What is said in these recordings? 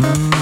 Mm-hmm.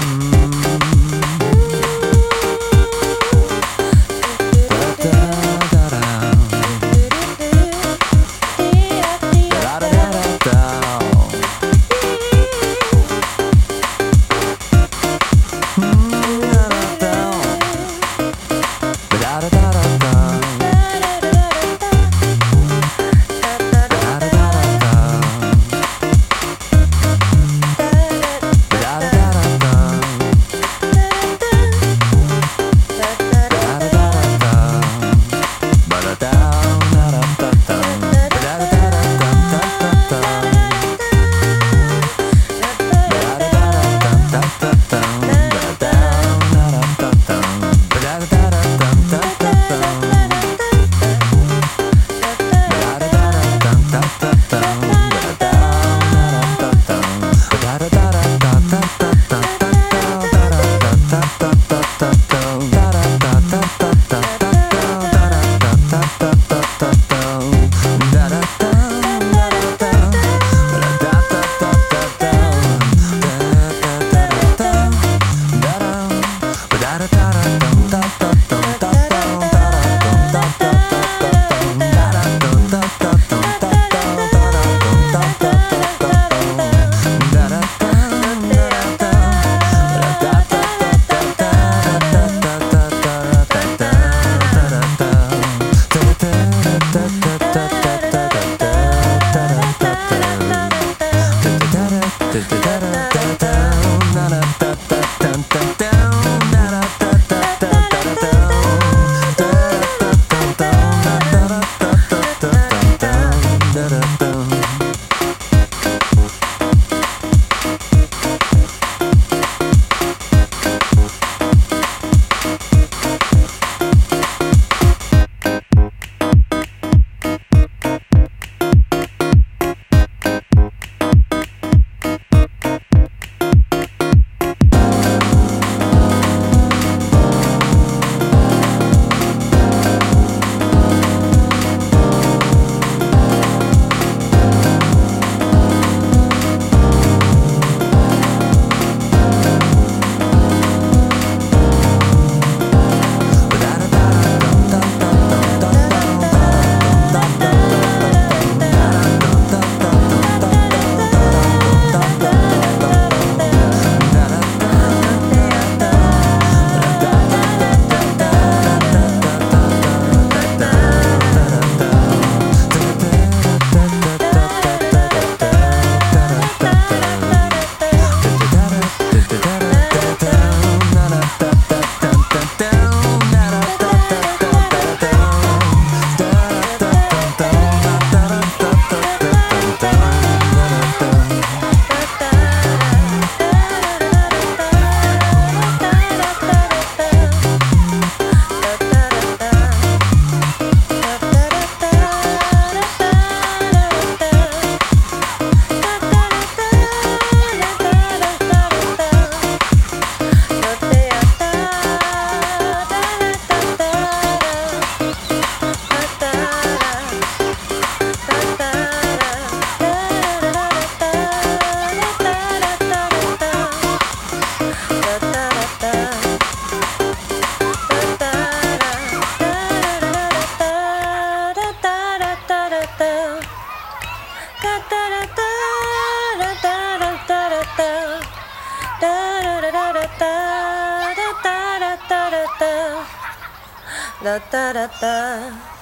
Da da da da.